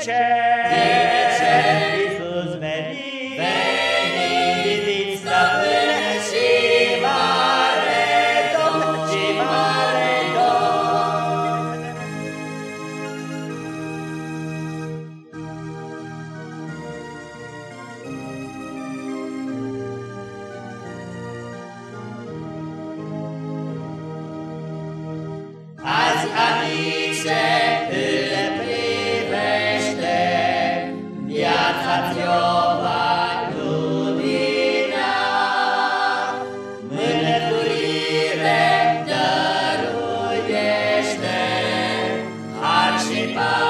Church. Bye.